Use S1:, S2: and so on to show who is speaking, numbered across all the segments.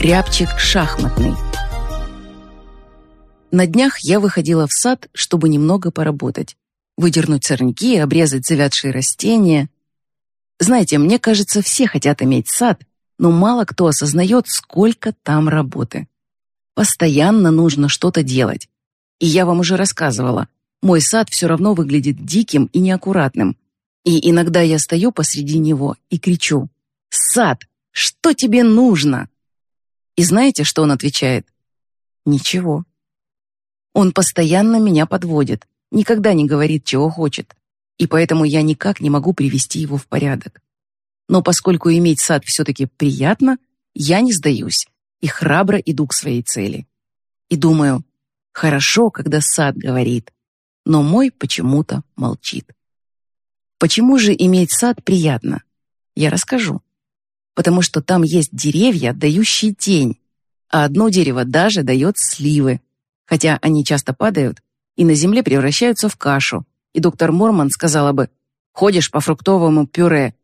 S1: Рябчик шахматный. На днях я выходила в сад, чтобы немного поработать. Выдернуть сорняки, обрезать завядшие растения. Знаете, мне кажется, все хотят иметь сад, но мало кто осознает, сколько там работы. Постоянно нужно что-то делать. И я вам уже рассказывала, мой сад все равно выглядит диким и неаккуратным. И иногда я стою посреди него и кричу «Сад, что тебе нужно?» И знаете, что он отвечает? Ничего. Он постоянно меня подводит, никогда не говорит, чего хочет, и поэтому я никак не могу привести его в порядок. Но поскольку иметь сад все-таки приятно, я не сдаюсь и храбро иду к своей цели. И думаю, хорошо, когда сад говорит, но мой почему-то молчит. Почему же иметь сад приятно? Я расскажу потому что там есть деревья, дающие тень, а одно дерево даже дает сливы, хотя они часто падают и на земле превращаются в кашу, и доктор Мормон сказала бы «ходишь по фруктовому пюре».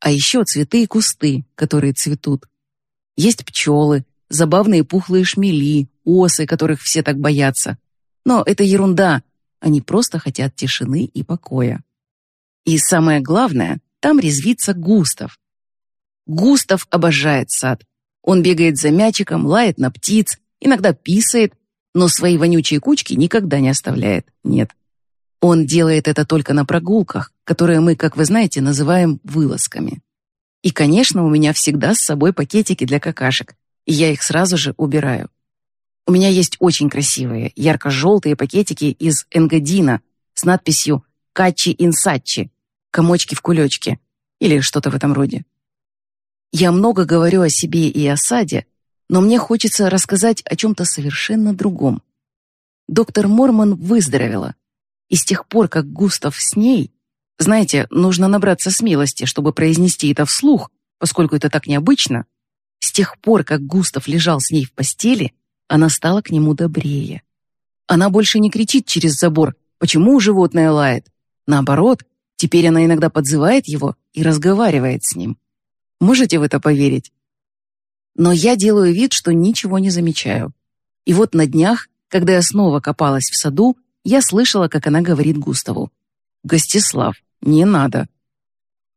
S1: А еще цветы и кусты, которые цветут. Есть пчелы, забавные пухлые шмели, осы, которых все так боятся. Но это ерунда, они просто хотят тишины и покоя. И самое главное, там резвится Густав, Густав обожает сад. Он бегает за мячиком, лает на птиц, иногда писает, но свои вонючие кучки никогда не оставляет. Нет. Он делает это только на прогулках, которые мы, как вы знаете, называем вылазками. И, конечно, у меня всегда с собой пакетики для какашек, и я их сразу же убираю. У меня есть очень красивые, ярко-желтые пакетики из энгадина с надписью «Качи инсачи» — комочки в кулечке или что-то в этом роде. Я много говорю о себе и о саде, но мне хочется рассказать о чем-то совершенно другом. Доктор Мормон выздоровела, и с тех пор, как Густав с ней, знаете, нужно набраться смелости, чтобы произнести это вслух, поскольку это так необычно, с тех пор, как Густав лежал с ней в постели, она стала к нему добрее. Она больше не кричит через забор «Почему животное лает?». Наоборот, теперь она иногда подзывает его и разговаривает с ним. Можете в это поверить? Но я делаю вид, что ничего не замечаю. И вот на днях, когда я снова копалась в саду, я слышала, как она говорит Густаву. «Гостислав, не надо».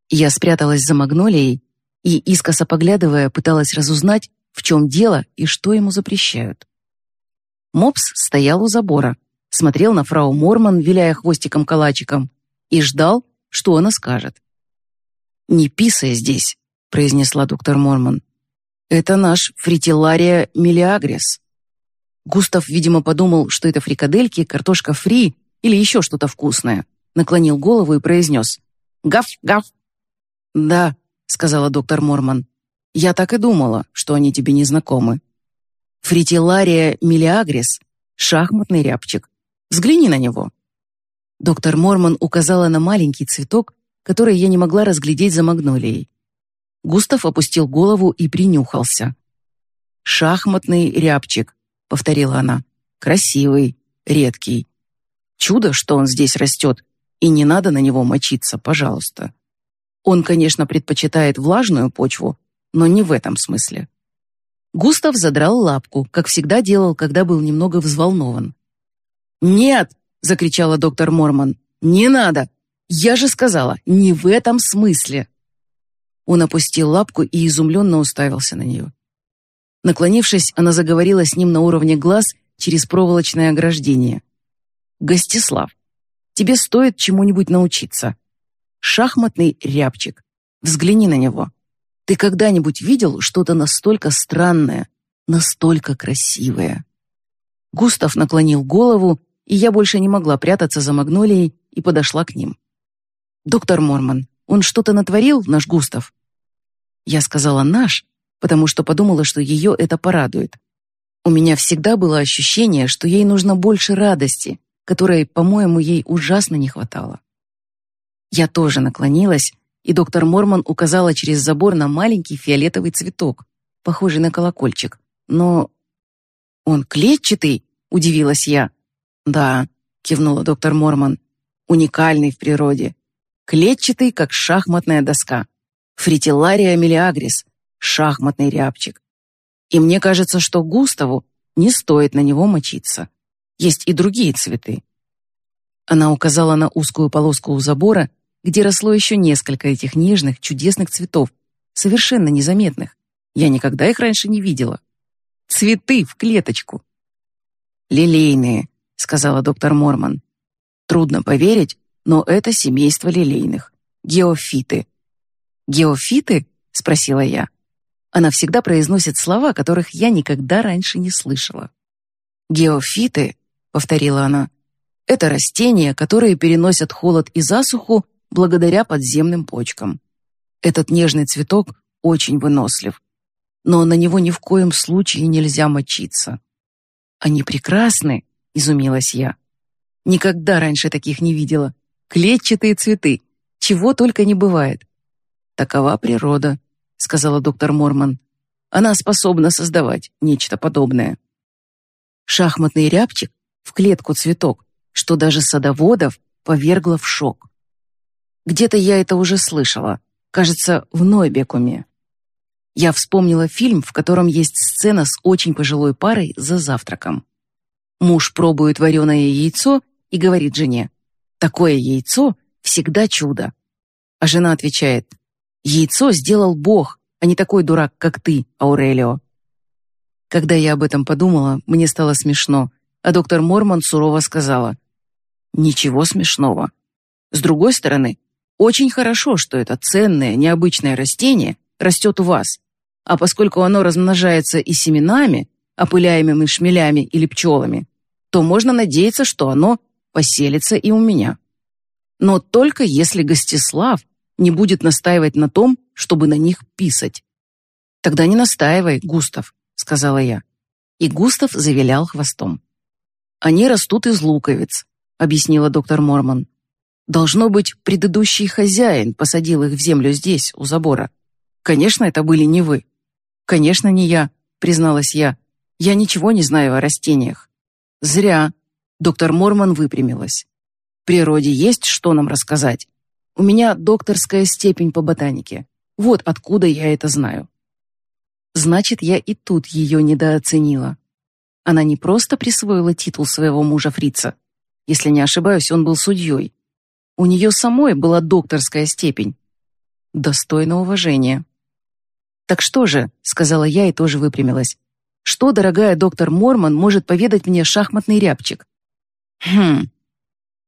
S1: Я спряталась за магнолией и, искоса поглядывая, пыталась разузнать, в чем дело и что ему запрещают. Мопс стоял у забора, смотрел на фрау Морман, виляя хвостиком-калачиком, и ждал, что она скажет. «Не писай здесь», произнесла доктор Мормон. «Это наш фритилария миллиагрес». Густав, видимо, подумал, что это фрикадельки, картошка фри или еще что-то вкусное. Наклонил голову и произнес «Гав, гав». «Да», — сказала доктор Мормон. «Я так и думала, что они тебе не знакомы». «Фритилария миллиагрес — шахматный рябчик. Взгляни на него». Доктор Мормон указала на маленький цветок, который я не могла разглядеть за магнолией. Густав опустил голову и принюхался. «Шахматный рябчик», — повторила она. «Красивый, редкий. Чудо, что он здесь растет, и не надо на него мочиться, пожалуйста. Он, конечно, предпочитает влажную почву, но не в этом смысле». Густав задрал лапку, как всегда делал, когда был немного взволнован. «Нет!» — закричала доктор Мормон. «Не надо! Я же сказала, не в этом смысле!» Он опустил лапку и изумленно уставился на нее. Наклонившись, она заговорила с ним на уровне глаз через проволочное ограждение. «Гостислав, тебе стоит чему-нибудь научиться. Шахматный рябчик. Взгляни на него. Ты когда-нибудь видел что-то настолько странное, настолько красивое?» Густав наклонил голову, и я больше не могла прятаться за магнолией и подошла к ним. «Доктор Мормон, он что-то натворил, наш Густав?» Я сказала «наш», потому что подумала, что ее это порадует. У меня всегда было ощущение, что ей нужно больше радости, которой, по-моему, ей ужасно не хватало. Я тоже наклонилась, и доктор Мормон указала через забор на маленький фиолетовый цветок, похожий на колокольчик. Но он клетчатый, удивилась я. Да, кивнула доктор Мормон. Уникальный в природе. Клетчатый, как шахматная доска. Фритиллария мелиагрис, шахматный рябчик. И мне кажется, что Густаву не стоит на него мочиться. Есть и другие цветы. Она указала на узкую полоску у забора, где росло еще несколько этих нежных, чудесных цветов, совершенно незаметных. Я никогда их раньше не видела. Цветы в клеточку. «Лилейные», — сказала доктор Морман. «Трудно поверить, но это семейство лилейных. Геофиты». «Геофиты?» — спросила я. Она всегда произносит слова, которых я никогда раньше не слышала. «Геофиты», — повторила она, — «это растения, которые переносят холод и засуху благодаря подземным почкам. Этот нежный цветок очень вынослив, но на него ни в коем случае нельзя мочиться». «Они прекрасны», — изумилась я. «Никогда раньше таких не видела. Клетчатые цветы. Чего только не бывает». «Такова природа», — сказала доктор Морман. «Она способна создавать нечто подобное». Шахматный рябчик в клетку цветок, что даже садоводов повергло в шок. Где-то я это уже слышала, кажется, в Нойбекуме. Я вспомнила фильм, в котором есть сцена с очень пожилой парой за завтраком. Муж пробует вареное яйцо и говорит жене, «Такое яйцо всегда чудо». А жена отвечает, Яйцо сделал Бог, а не такой дурак, как ты, Аурелио. Когда я об этом подумала, мне стало смешно, а доктор Мормон сурово сказала, «Ничего смешного. С другой стороны, очень хорошо, что это ценное, необычное растение растет у вас, а поскольку оно размножается и семенами, опыляемыми шмелями или пчелами, то можно надеяться, что оно поселится и у меня. Но только если Гостислав не будет настаивать на том, чтобы на них писать. «Тогда не настаивай, Густав», — сказала я. И Густав завилял хвостом. «Они растут из луковиц», — объяснила доктор Мормон. «Должно быть, предыдущий хозяин посадил их в землю здесь, у забора. Конечно, это были не вы». «Конечно, не я», — призналась я. «Я ничего не знаю о растениях». «Зря», — доктор Мормон выпрямилась. «В природе есть что нам рассказать. У меня докторская степень по ботанике. Вот откуда я это знаю. Значит, я и тут ее недооценила. Она не просто присвоила титул своего мужа Фрица. Если не ошибаюсь, он был судьей. У нее самой была докторская степень. Достойно уважения. «Так что же», — сказала я и тоже выпрямилась, «что, дорогая доктор Мормон, может поведать мне шахматный рябчик?» «Хм,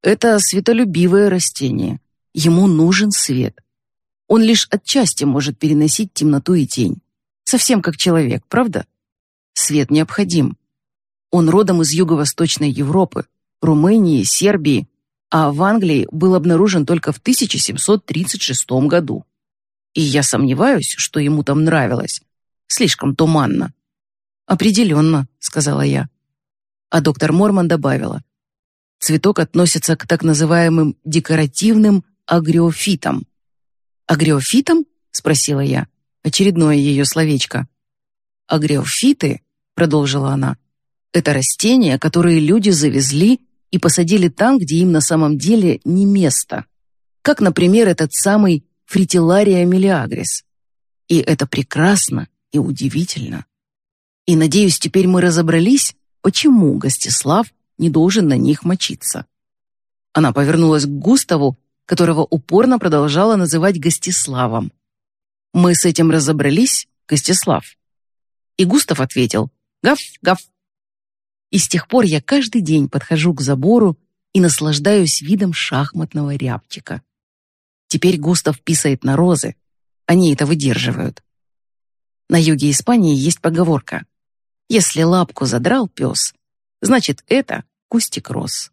S1: это светолюбивое растение. Ему нужен свет. Он лишь отчасти может переносить темноту и тень. Совсем как человек, правда? Свет необходим. Он родом из юго-восточной Европы, Румынии, Сербии, а в Англии был обнаружен только в 1736 году. И я сомневаюсь, что ему там нравилось. Слишком туманно. «Определенно», — сказала я. А доктор Морман добавила. Цветок относится к так называемым декоративным агриофитом. «Агриофитом?» — спросила я. Очередное ее словечко. «Агриофиты», — продолжила она, — «это растения, которые люди завезли и посадили там, где им на самом деле не место. Как, например, этот самый фритилария мелиагрис. И это прекрасно и удивительно. И, надеюсь, теперь мы разобрались, почему Гостислав не должен на них мочиться. Она повернулась к Густаву которого упорно продолжала называть Гостиславом. «Мы с этим разобрались, Гостислав?» И Густав ответил «Гав, гав». И с тех пор я каждый день подхожу к забору и наслаждаюсь видом шахматного рябчика. Теперь Густав писает на розы. Они это выдерживают. На юге Испании есть поговорка. Если лапку задрал пес, значит, это кустик роз.